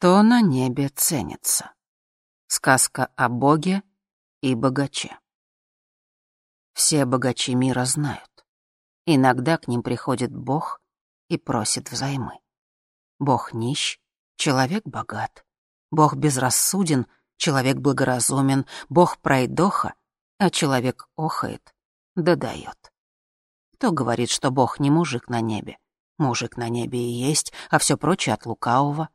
Что на небе ценится? Сказка о Боге и богаче. Все богачи мира знают. Иногда к ним приходит Бог и просит взаймы. Бог нищ, человек богат. Бог безрассуден, человек благоразумен. Бог пройдоха, а человек охает, да дает. Кто говорит, что Бог не мужик на небе? Мужик на небе и есть, а все прочее от лукавого.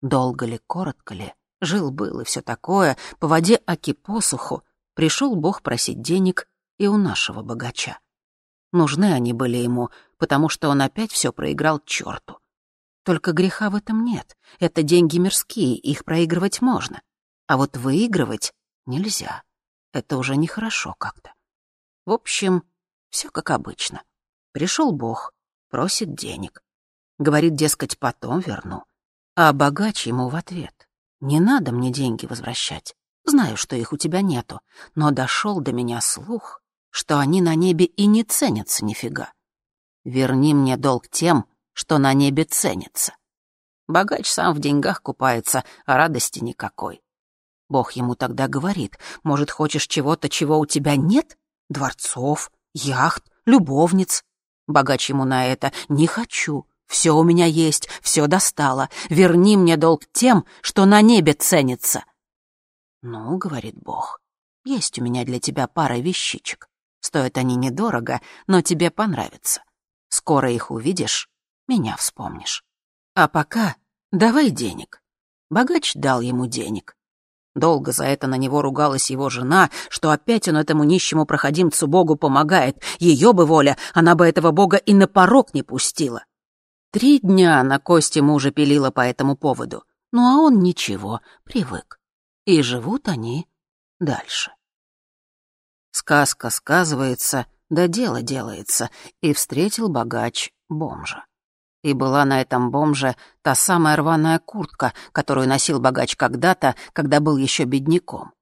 Долго ли, коротко ли, жил-был и все такое, по воде оки посуху, пришел Бог просить денег и у нашего богача. Нужны они были ему, потому что он опять все проиграл черту. Только греха в этом нет. Это деньги мирские, их проигрывать можно. А вот выигрывать нельзя. Это уже нехорошо как-то. В общем, все как обычно. Пришел Бог, просит денег. Говорит, дескать, потом верну. А богач ему в ответ. «Не надо мне деньги возвращать. Знаю, что их у тебя нету, но дошел до меня слух, что они на небе и не ценятся нифига. Верни мне долг тем, что на небе ценится. Богач сам в деньгах купается, а радости никакой. Бог ему тогда говорит, может, хочешь чего-то, чего у тебя нет? Дворцов, яхт, любовниц. Богач ему на это «не хочу, все у меня есть, все достало. Верни мне долг тем, что на небе ценится». «Ну, — говорит Бог, — есть у меня для тебя пара вещичек. Стоят они недорого, но тебе понравится. Скоро их увидишь, меня вспомнишь. А пока давай денег». Богач дал ему денег. Долго за это на него ругалась его жена, что опять он этому нищему проходимцу Богу помогает. Ее бы воля, она бы этого Бога и на порог не пустила. Три дня на кости мужа пилила по этому поводу. Ну а он ничего, привык. И живут они дальше. Сказка сказывается, да дело делается, и встретил богач бомжа. И была на этом бомже та самая рваная куртка, которую носил богач когда-то, когда был еще бедняком.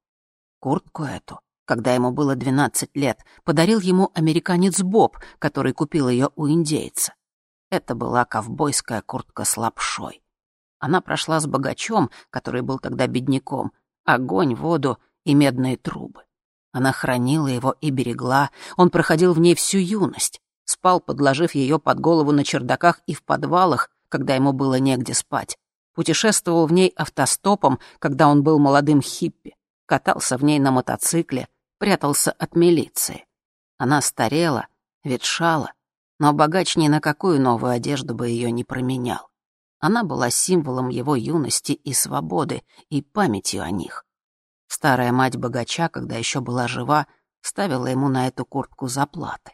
Куртку эту, когда ему было 12 лет, подарил ему американец Боб, который купил ее у индейца. Это была ковбойская куртка с лапшой. Она прошла с богачом, который был тогда бедняком, огонь, воду и медные трубы. Она хранила его и берегла, он проходил в ней всю юность, спал, подложив ее под голову на чердаках и в подвалах, когда ему было негде спать, путешествовал в ней автостопом, когда он был молодым хиппи, катался в ней на мотоцикле, прятался от милиции. Она старела, ветшала, но богач ни на какую новую одежду бы ее не променял. Она была символом его юности и свободы, и памятью о них. Старая мать богача, когда еще была жива, ставила ему на эту куртку заплаты.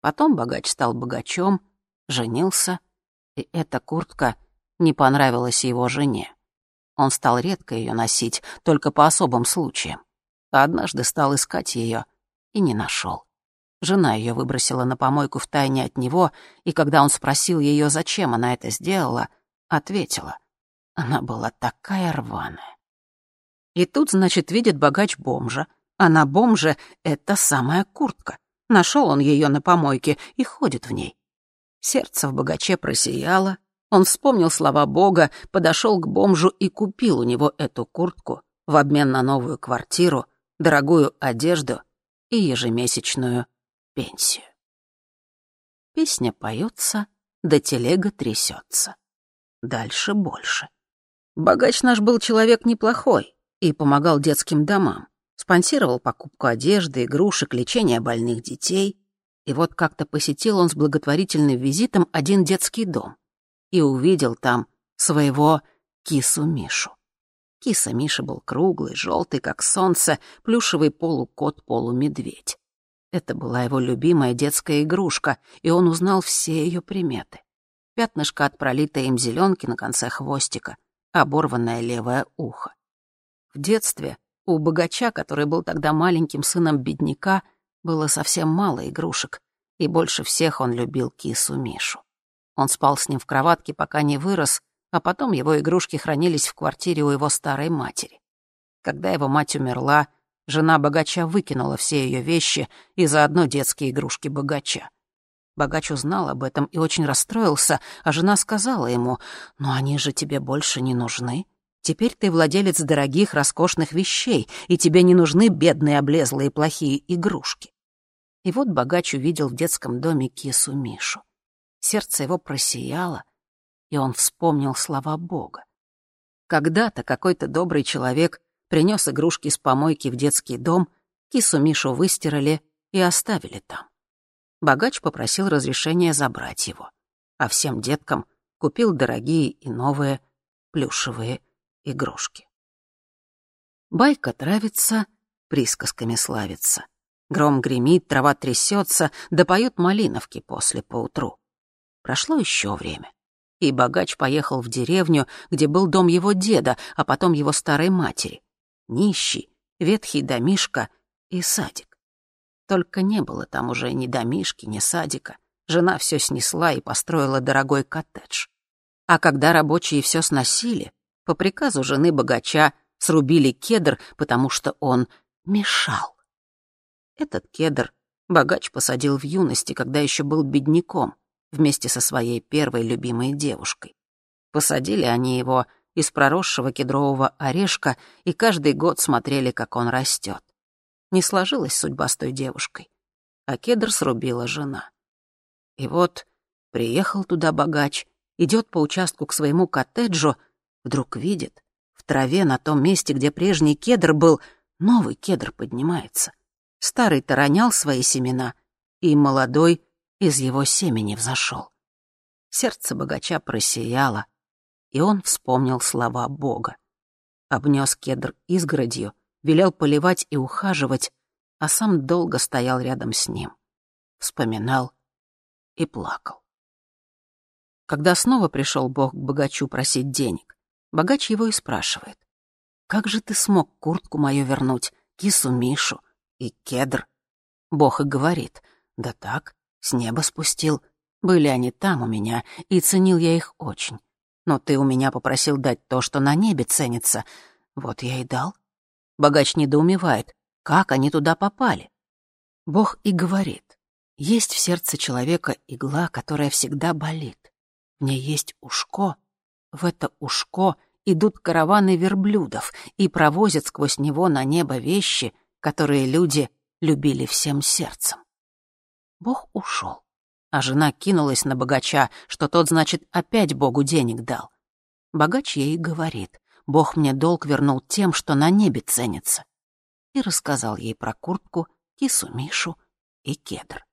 Потом богач стал богачом, женился, и эта куртка не понравилась его жене. Он стал редко ее носить, только по особым случаям. А однажды стал искать ее и не нашел. Жена ее выбросила на помойку в тайне от него, и когда он спросил ее, зачем она это сделала, ответила. Она была такая рваная. И тут, значит, видит богач бомжа, а на бомже это самая куртка. Нашел он ее на помойке и ходит в ней. Сердце в богаче просияло, он вспомнил слова Бога, подошел к бомжу и купил у него эту куртку в обмен на новую квартиру, дорогую одежду и ежемесячную пенсию. Песня поется, да телега трясется. Дальше больше. Богач наш был человек неплохой и помогал детским домам. Спонсировал покупку одежды, игрушек, лечение больных детей. И вот как-то посетил он с благотворительным визитом один детский дом и увидел там своего кису Мишу. Киса Миша был круглый, желтый, как солнце, плюшевый полукот-полумедведь. Это была его любимая детская игрушка, и он узнал все ее приметы. Пятнышко от пролитой им зеленки на конце хвостика, оборванное левое ухо. В детстве у богача, который был тогда маленьким сыном бедняка, было совсем мало игрушек, и больше всех он любил кису Мишу. Он спал с ним в кроватке, пока не вырос, а потом его игрушки хранились в квартире у его старой матери. Когда его мать умерла, Жена богача выкинула все ее вещи и заодно детские игрушки богача. Богач узнал об этом и очень расстроился, а жена сказала ему, «Но они же тебе больше не нужны. Теперь ты владелец дорогих, роскошных вещей, и тебе не нужны бедные, облезлые, плохие игрушки». И вот богач увидел в детском доме кису Мишу. Сердце его просияло, и он вспомнил слова Бога. Когда-то какой-то добрый человек принес игрушки с помойки в детский дом, кису Мишу выстирали и оставили там. Богач попросил разрешения забрать его, а всем деткам купил дорогие и новые плюшевые игрушки. Байка травится, присказками славится. Гром гремит, трава трясется, да поют малиновки после поутру. Прошло еще время, и богач поехал в деревню, где был дом его деда, а потом его старой матери. Нищий, ветхий домишка и садик. Только не было там уже ни домишки, ни садика. Жена все снесла и построила дорогой коттедж. А когда рабочие все сносили, по приказу жены богача срубили кедр, потому что он мешал. Этот кедр богач посадил в юности, когда еще был бедняком, вместе со своей первой любимой девушкой. Посадили они его из проросшего кедрового орешка и каждый год смотрели, как он растет. Не сложилась судьба с той девушкой. А кедр срубила жена. И вот приехал туда богач, идет по участку к своему коттеджу, вдруг видит, в траве на том месте, где прежний кедр был, новый кедр поднимается. Старый торонял свои семена, и молодой из его семени взошел. Сердце богача просияло, и он вспомнил слова Бога. Обнес кедр изгородью — велел поливать и ухаживать, а сам долго стоял рядом с ним. Вспоминал и плакал. Когда снова пришел Бог к богачу просить денег, богач его и спрашивает. «Как же ты смог куртку мою вернуть, кису Мишу и кедр?» Бог и говорит. «Да так, с неба спустил. Были они там у меня, и ценил я их очень. Но ты у меня попросил дать то, что на небе ценится. Вот я и дал. Богач недоумевает, как они туда попали. Бог и говорит, есть в сердце человека игла, которая всегда болит. В ней есть ушко. В это ушко идут караваны верблюдов и провозят сквозь него на небо вещи, которые люди любили всем сердцем. Бог ушел, а жена кинулась на богача, что тот, значит, опять Богу денег дал. Богач ей говорит, Бог мне долг вернул тем, что на небе ценится. И рассказал ей про куртку, кису Мишу и кедр.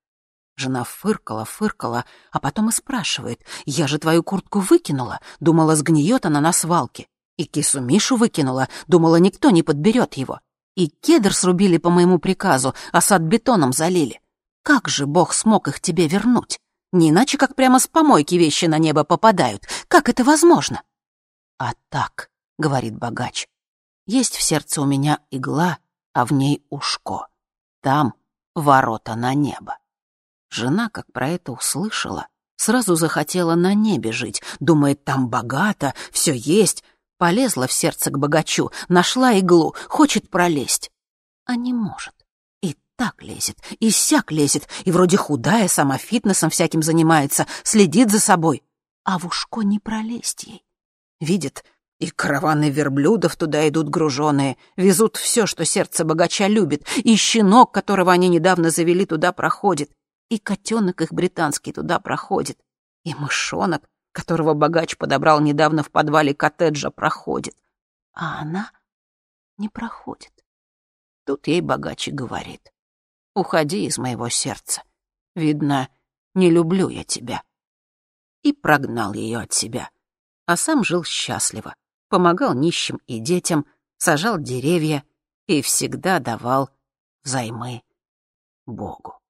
Жена фыркала, фыркала, а потом и спрашивает, «Я же твою куртку выкинула, думала, сгниет она на свалке. И кису Мишу выкинула, думала, никто не подберет его. И кедр срубили по моему приказу, а сад бетоном залили. Как же Бог смог их тебе вернуть? Не иначе, как прямо с помойки вещи на небо попадают. Как это возможно?» А так, — говорит богач. «Есть в сердце у меня игла, а в ней ушко. Там ворота на небо». Жена, как про это услышала, сразу захотела на небе жить, думает, там богато, все есть. Полезла в сердце к богачу, нашла иглу, хочет пролезть. А не может. Так лезет, и сяк лезет, и вроде худая, сама фитнесом всяким занимается, следит за собой. А в ушко не пролезть ей. Видит, и караваны верблюдов туда идут груженые, везут все, что сердце богача любит, и щенок, которого они недавно завели, туда проходит, и котенок их британский туда проходит, и мышонок, которого богач подобрал недавно в подвале коттеджа, проходит. А она не проходит. Тут ей богач говорит. «Уходи из моего сердца. Видно, не люблю я тебя». И прогнал ее от себя, а сам жил счастливо помогал нищим и детям, сажал деревья и всегда давал взаймы Богу.